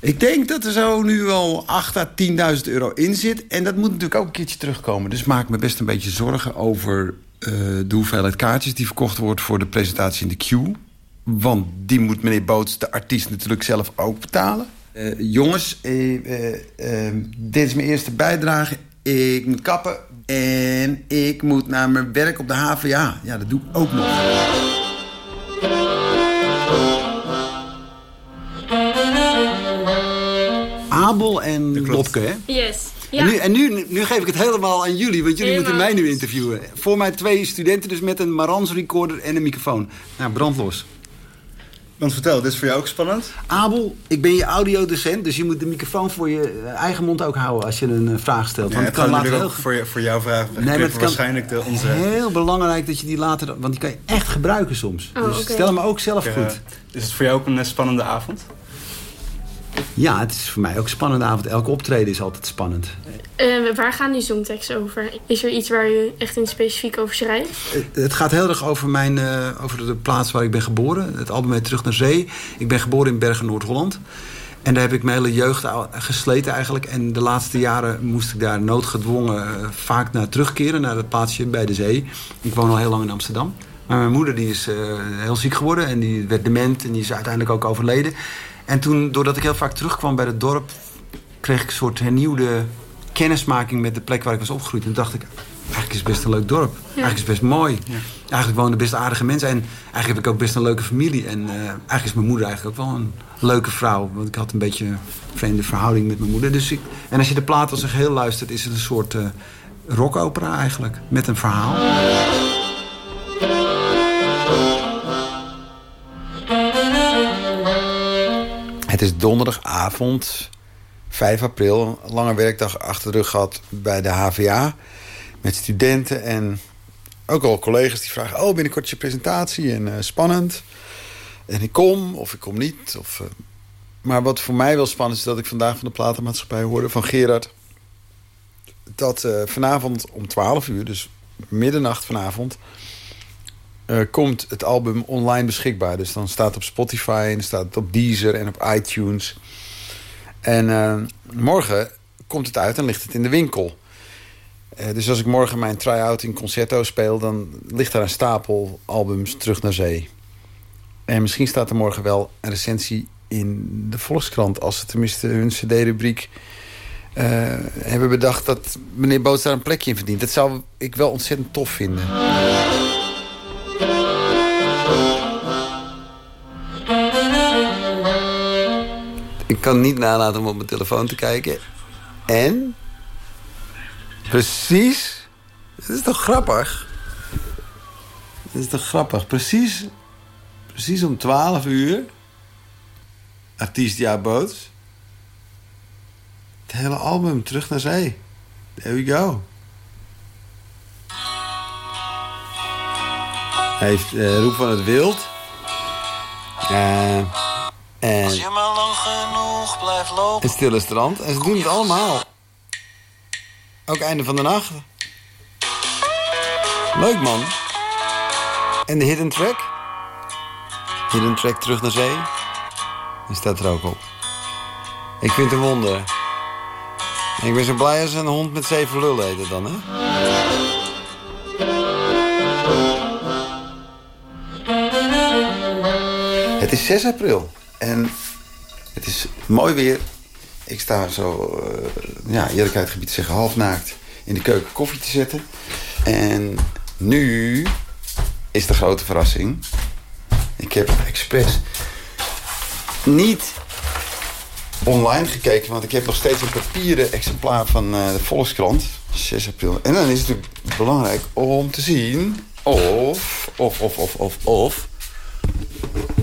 Ik denk dat er zo nu wel 8 à 10.000 euro in zit. En dat moet natuurlijk ook een keertje terugkomen. Dus maak me best een beetje zorgen over de hoeveelheid kaartjes... die verkocht wordt voor de presentatie in de Q. Want die moet meneer Boots, de artiest, natuurlijk zelf ook betalen. Eh, jongens, eh, eh, eh, dit is mijn eerste bijdrage. Ik moet kappen en ik moet naar mijn werk op de HVA. Ja, dat doe ik ook nog. Abel en Lopke, hè? Yes. Ja. En, nu, en nu, nu geef ik het helemaal aan jullie, want jullie moeten mij nu interviewen. Voor mij twee studenten dus met een Marantz recorder en een microfoon. Nou, brandlos. Want vertel, dit is voor jou ook spannend? Abel, ik ben je audiodocent, dus je moet de microfoon voor je eh, eigen mond ook houden als je een eh, vraag stelt. Ja, want het het kan later natuurlijk heel... ook voor, je, voor jouw vraag. Nee, maar het kan waarschijnlijk de, onze... heel belangrijk dat je die later... Want die kan je echt gebruiken soms. Oh, dus stel hem ook zelf goed. is het voor jou ook een eh, spannende avond? Ja, het is voor mij ook een spannende avond. Elke optreden is altijd spannend. Eh, waar gaan die songteksten over? Is er iets waar je echt in specifiek over schrijft? Het- Het gaat heel erg over, mijn, eh, over de plaats waar ik ben geboren. Het album heet Terug naar Zee. Ik ben geboren in Bergen, Noord-Holland. En daar heb ik mijn hele jeugd gesleten eigenlijk. En de laatste jaren moest ik daar noodgedwongen eh, vaak naar terugkeren. Naar dat plaatsje bij de zee. Ik woon al heel lang in Amsterdam. Maar mijn moeder die is eh, heel ziek geworden. En die werd dement. En die is uiteindelijk ook overleden. En toen, doordat ik heel vaak terugkwam bij het dorp... kreeg ik een soort hernieuwde kennismaking met de plek waar ik was opgegroeid. En toen dacht ik, eigenlijk is het best een leuk dorp. Eigenlijk is het best mooi. Eigenlijk wonen best aardige mensen. En eigenlijk heb ik ook best een leuke familie. En eh, eigenlijk is mijn moeder eigenlijk ook wel een leuke vrouw. Want ik had een beetje een vreemde verhouding met mijn moeder. Dus ik, en als je de plaat als een geheel luistert, is het een soort eh rockopera eigenlijk. Met een verhaal. Het is donderdagavond, 5 april. Lange werkdag achter de rug gehad bij de HVA. Met studenten en ook al collega's die vragen... oh, binnenkort je presentatie en eh, spannend. En ik kom of ik kom niet. Of, eh, Maar wat voor mij wel spannend is... dat ik vandaag van de platenmaatschappij hoorde van Gerard... dat eh, vanavond om 12 uur, dus middernacht vanavond... eh, komt het album online beschikbaar. Dus dan staat het op Spotify en staat het op Deezer en op iTunes. En eh, morgen komt het uit en ligt het in de winkel. Eh, dus als ik morgen mijn try-out in Concerto speel... dan ligt daar een stapel albums terug naar zee. En misschien staat er morgen wel een recensie in de Volkskrant... als ze tenminste hun cd-rubriek hebben bedacht... dat meneer Boots daar een plekje in verdient. Dat zou ik wel ontzettend tof vinden. Ik kan niet nalaten om op mijn telefoon te kijken. En? Precies. Het is toch grappig? Het is toch grappig? Precies, precies om 12 uur. Artiest Ja Boots. Het hele album terug naar zee. There we go. Hij heeft eh, Roep van het Wild. Eh, en... Genoeg blijft lopen. Het Stille Strand. En ze doen het allemaal. Ook einde van de nacht. Leuk man. En de hidden track? Hidden track terug naar zee. Die staat er ook op. Ik vind het een wonder. En ik ben zo blij als een hond met zeven lullen heet het dan, hè? Het is 6 april. En het is mooi weer. Ik sta zo, uh, ja, eerlijkheid gebied te zeggen, half naakt in de keuken koffie te zetten. En nu is de grote verrassing. Ik heb expres niet online gekeken, want ik heb nog steeds een papieren exemplaar van uh, de Volkskrant. 6 april. En dan is het natuurlijk belangrijk om te zien of, of, of, of, of, of,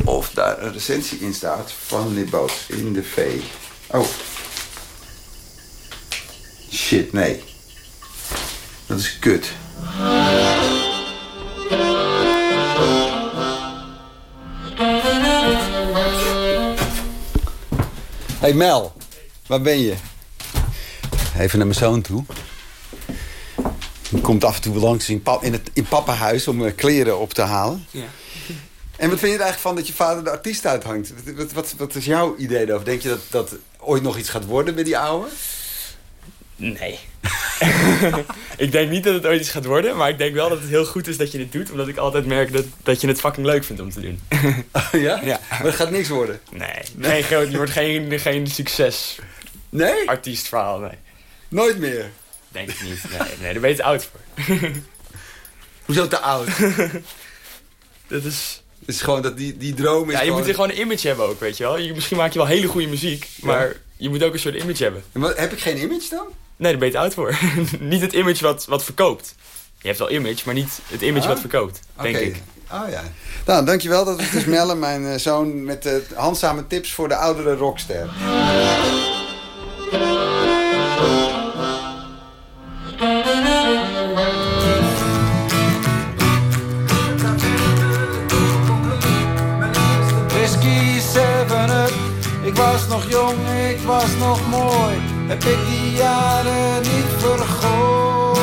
of daar een recensie in staat van Boots in de V. Oh. Shit, nee. Dat is kut. Hey Mel, waar ben je? Even naar mijn zoon toe. Die komt af en toe langs in, pa in het in pappenhuis om eh, kleren op te halen. Ja. En wat vind je er eigenlijk van dat je vader de artiest uithangt? Wat, wat, is jouw idee daarover? Denk je dat dat ooit nog iets gaat worden met die ouwe? Nee. ik denk niet dat het ooit iets gaat worden, maar ik denk wel dat het heel goed is dat je dit doet. Omdat ik altijd merk dat, dat je het fucking leuk vindt om te doen. ja? ja? Maar het gaat niks worden? Nee. nee groot, je wordt geen, geen succes. Nee? Artiestverhaal, nee. Nooit meer? Denk ik niet. Nee, nee daar ben je te oud voor. Hoezo te oud? dat is... Het is gewoon dat die, die droom is Ja, je gewoon... moet er gewoon een image hebben ook, weet je wel. Je, misschien maak je wel hele goede muziek, maar Ja. je moet ook een soort image hebben. En wat, heb ik geen image dan? Nee, daar ben je te oud voor. niet het image wat, wat verkoopt. Je hebt wel image, maar niet het image Ah, wat verkoopt, denk ik. Oh ja. Nou, dankjewel. Dat was dus Melle, mijn eh, zoon, met uh, handzame tips voor de oudere rockster. Nog jong, ik was nog mooi. Heb ik die jaren niet vergooid.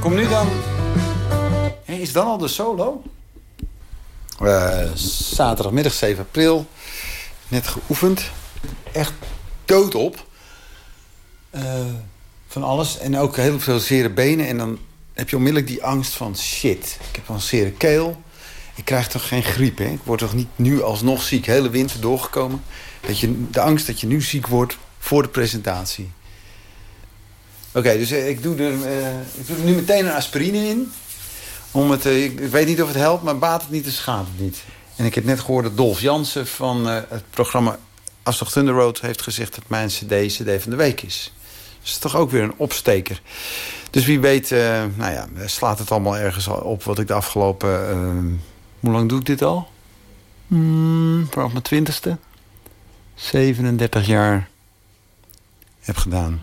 Kom nu dan... Hé, is dan al de solo? Eh, zaterdagmiddag 7 april. Net geoefend. Echt doodop. Eh van alles. En ook heel veel zere benen. En dan heb je onmiddellijk die angst van... shit, ik heb een zere keel. Ik krijg toch geen griep, hè? Ik word toch niet nu alsnog ziek. Hele winter doorgekomen. Dat je, de angst dat je nu ziek wordt voor de presentatie. Oké, dus eh, ik, doe er, eh, ik doe er nu meteen een aspirine in. Om het, eh, ik, weet niet of het helpt, maar baat het niet, dus schaadt het niet. En ik heb net gehoord dat Dolf Jansen van het programma Afslag Thunder Road... heeft gezegd dat mijn cd cd van de week is. Dus dat is toch ook weer een opsteker. Dus wie weet, nou ja, slaat het allemaal ergens op... wat ik de afgelopen... hoe lang doe ik dit al? Hmm, vanaf mijn twintigste. 37 jaar heb gedaan.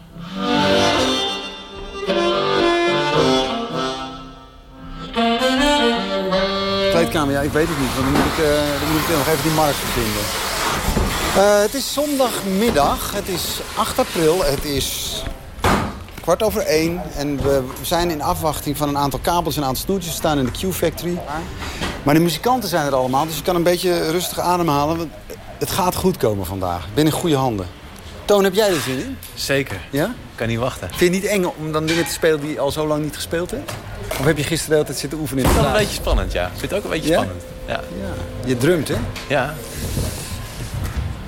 Kleedkamer, ja, ik weet het niet. Want dan moet ik, eh, dan moet ik nog even die markt vinden. Eh, het is zondagmiddag. Het is 8 april. Het is kwart over één. En we zijn in afwachting van een aantal kabels en een aantal snoertjes. Staan in de Q-Factory. Maar de muzikanten zijn er allemaal. Dus je kan een beetje rustig ademhalen. Want het gaat goed komen vandaag. Ik ben in goede handen. Toon, heb jij er zin in? Zeker. Ja? Kan niet wachten. Vind je het niet eng om dan dingen te spelen die je al zo lang niet gespeeld hebt? Of heb je gisteren de hele tijd zitten oefenen in Ik het wel een beetje spannend, ja. Ik vind het ook een beetje Ja? spannend. Ja. Je drumt, hè? Ja.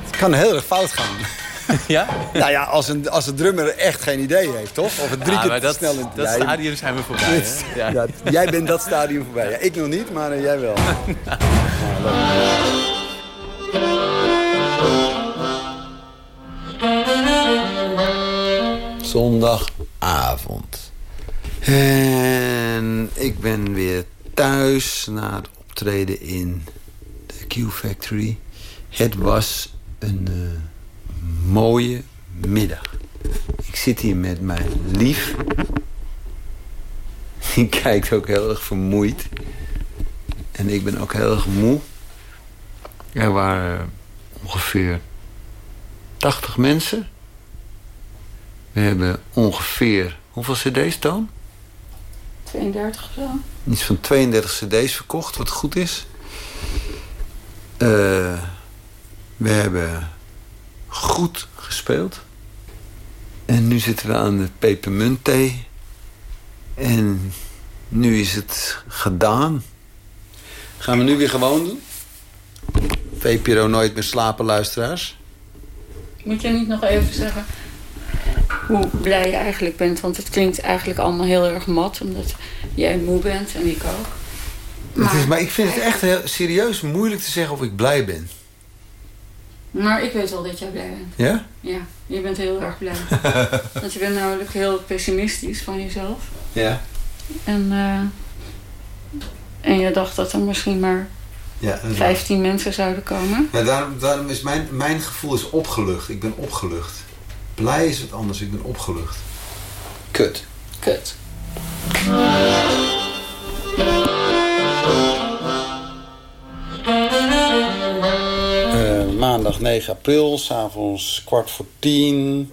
Het kan heel erg fout gaan. Ja? Nou ja, als een, als een drummer echt geen idee heeft, toch? Of het drie keer dat, snel in dat stadium zijn we voorbij. Ja. Ja, jij bent dat stadium voorbij. Ja, ik nog niet, maar eh, jij wel. Zondagavond. En ik ben weer thuis na het optreden in de Q-Factory. Het was een eh, mooie middag. Ik zit hier met mijn lief. Die kijkt ook heel erg vermoeid. En ik ben ook heel erg moe. Er waren ongeveer 80 mensen. We hebben ongeveer... Hoeveel cd's, Toon? 32 of zo. Iets van 32 cd's verkocht, wat goed is. Eh, we hebben goed gespeeld. En nu zitten we aan de pepermuntthee. En nu is het gedaan. Gaan we nu weer gewoon doen? VPRO Nooit meer slapen, luisteraars. Moet je niet nog even zeggen hoe blij je eigenlijk bent? Want het klinkt eigenlijk allemaal heel erg mat, omdat jij moe bent en ik ook. Maar, het is, maar ik vind het echt heel serieus moeilijk te zeggen of ik blij ben. Maar ik weet wel dat jij blij bent. Ja? Ja, je bent heel erg blij. Want je bent namelijk heel pessimistisch van jezelf. Ja. En, eh, en je dacht dat er misschien maar ja dat is waar. 15 mensen zouden komen. Ja, daarom, daarom is mijn, mijn gevoel is opgelucht. Ik ben opgelucht. Blij is wat anders. Ik ben opgelucht. Kut. Kut. Maandag 9 april, s'avonds kwart voor tien.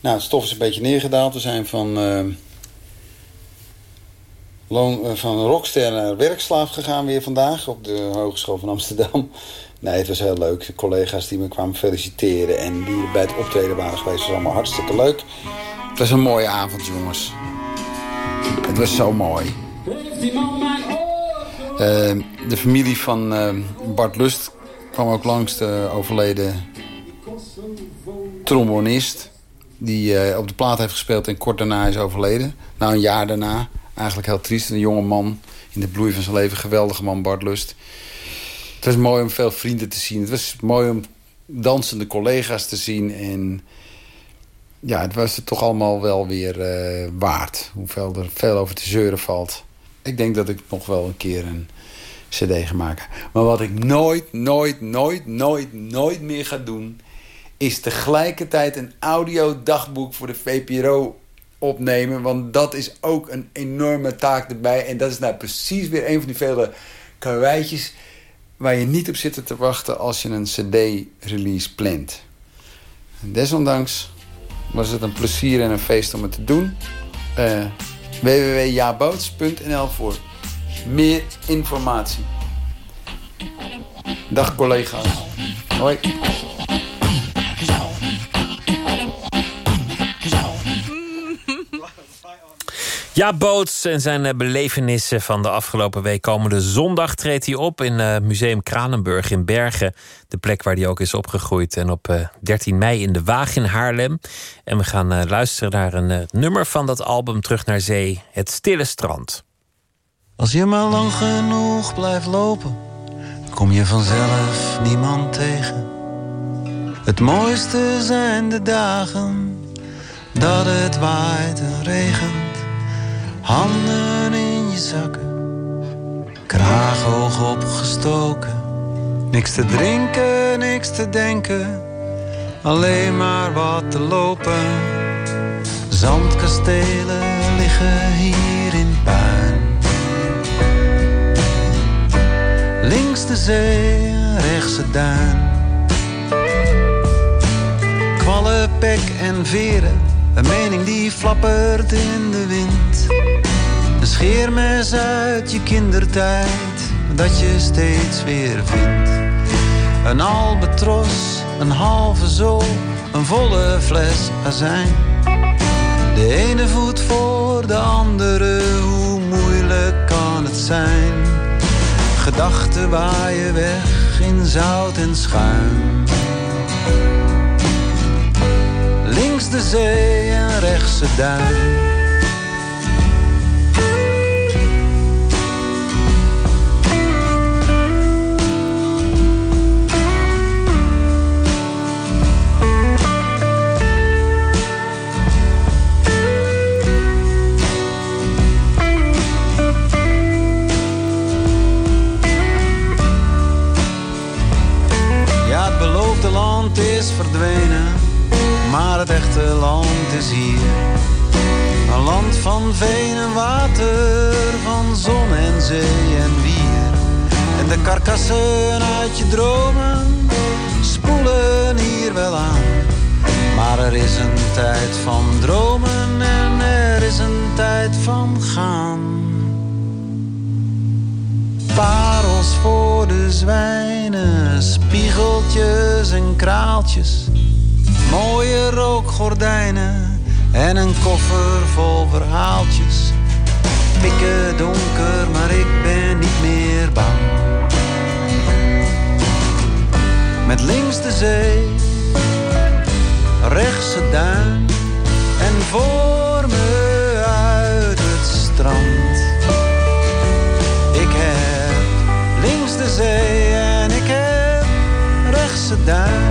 Nou, het stof is een beetje neergedaald. We zijn van, loon, eh, van rockster naar werkslaaf gegaan weer vandaag op de Hogeschool van Amsterdam. Nee, het was heel leuk. De collega's die me kwamen feliciteren en die bij het optreden waren geweest, was allemaal hartstikke leuk. Het was een mooie avond, jongens. Het was zo mooi. Eh, de familie van Bart Lust kwam ook langs, de overleden trombonist. Die eh, op de plaat heeft gespeeld en kort daarna is overleden. Nou, een jaar daarna. Eigenlijk heel triest. Een jonge man in de bloei van zijn leven. Geweldige man, Bart Lust. Het was mooi om veel vrienden te zien. Het was mooi om dansende collega's te zien. En ja, het was het toch allemaal wel weer eh, waard. Hoeveel er veel over te zeuren valt. Ik denk dat ik nog wel een keer een cd maken. Maar wat ik nooit, nooit, nooit, nooit, nooit meer ga doen... is tegelijkertijd een audiodagboek voor de VPRO opnemen. Want dat is ook een enorme taak erbij. En dat is nou precies weer een van die vele karweitjes... waar je niet op zit te wachten als je een cd-release plant. En desondanks was het een plezier en een feest om het te doen. Eh www.jaboots.nl voor meer informatie. Dag collega's. Hoi. Ja, Boots en zijn eh, belevenissen van de afgelopen week. Komende zondag treedt hij op in eh, Museum Kranenburg in Bergen. De plek waar hij ook is opgegroeid. En op eh, 13 mei in de Waag in Haarlem. En we gaan eh, luisteren naar een eh, nummer van dat album Terug naar Zee. Het Stille Strand. Als je maar lang genoeg blijft lopen, kom je vanzelf niemand tegen. Het mooiste zijn de dagen dat het waait en regent. Handen in je zakken, kraag hoog opgestoken. Niks te drinken, niks te denken, alleen maar wat te lopen. Zandkastelen liggen hier in puin. Links de zee, rechts het duin. Kwallen, pek en veren, een mening die flappert in de wind. Een scheermes uit je kindertijd, dat je steeds weer vindt. Een albatros, een halve zool, een volle fles azijn. De ene voet voor de andere, hoe moeilijk kan het zijn? Gedachten waaien weg in zout en schuim. Links de zee en rechts het duin. Land is verdwenen, maar het echte land is hier. Een land van veen en water, van zon en zee en wier. En de karkassen uit je dromen spoelen hier wel aan. Maar er is een tijd van dromen en er is een tijd van gaan. Parels voor de zwijnen, spiegeltjes en kraaltjes. Mooie rookgordijnen en een koffer vol verhaaltjes. Pikken donker, maar ik ben niet meer bang. Met links de zee, rechts het duin en voor rechts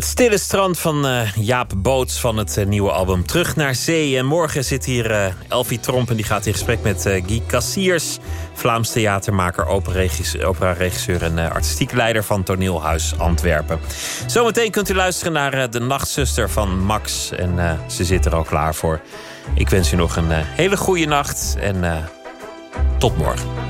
Het stille strand van eh, Jaap Boots van het eh, nieuwe album Terug naar Zee. En morgen zit hier eh, Elfie Tromp en die gaat in gesprek met Guy Cassiers... Vlaams theatermaker, opera-regisseur en artistiek leider van Toneelhuis Antwerpen. Zometeen kunt u luisteren naar De Nachtzuster van Max. En ze zit er al klaar voor. Ik wens u nog een hele goede nacht en tot morgen.